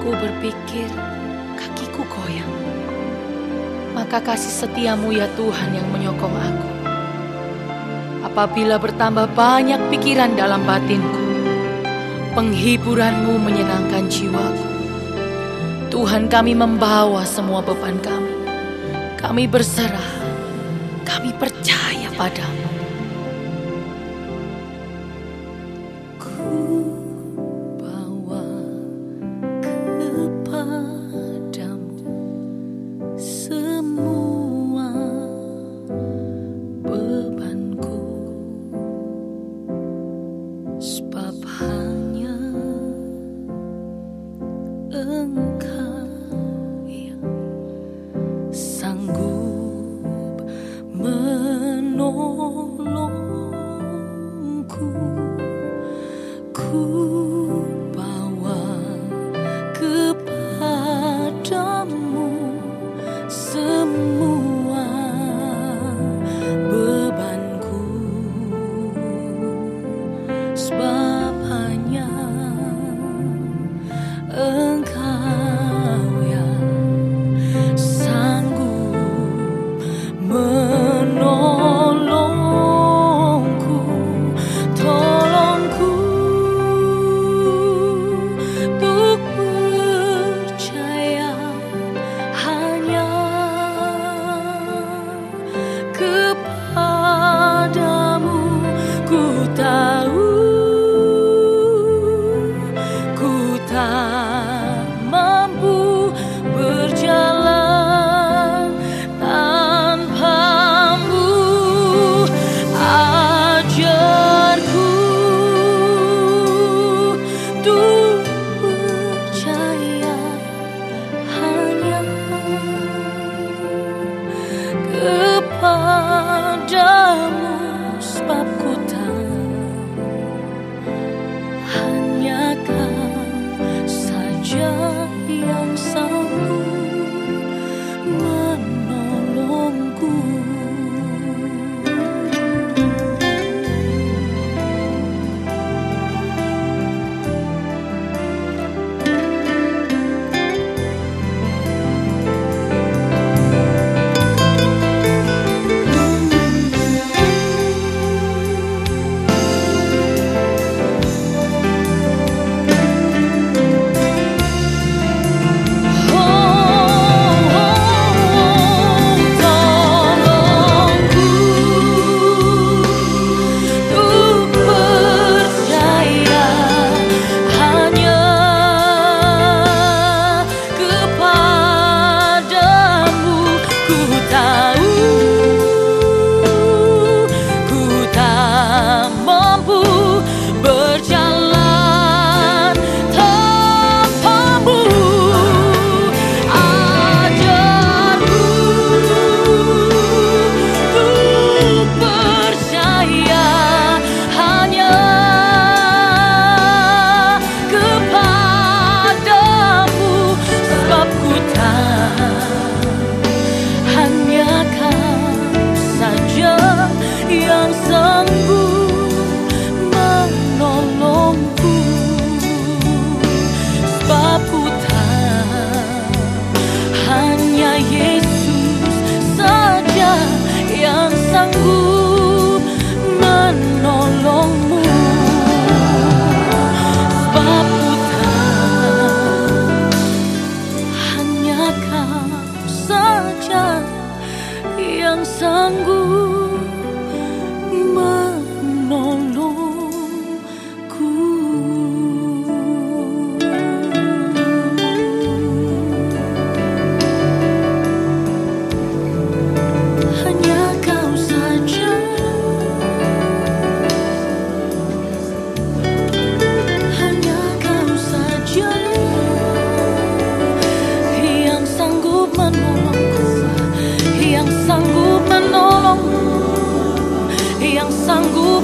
Aku berpikir kakiku goyang. Maka kasih setiamu ya Tuhan yang menyokong aku. Apabila bertambah banyak pikiran dalam batinku, penghiburanmu menyenangkan jiwaku. Tuhan kami membawa semua beban kami. Kami berserah, kami percaya padamu.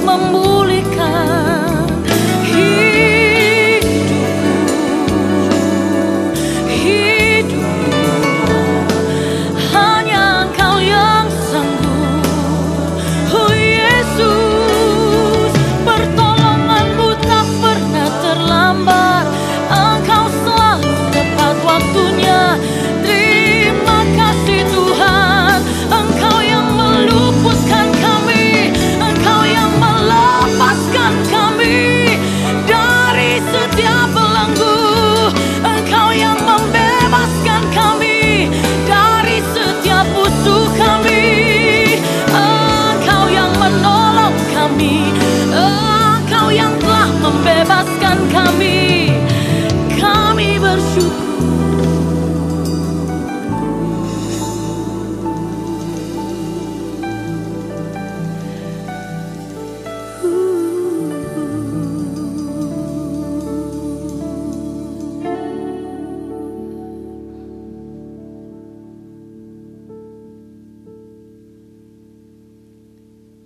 membuat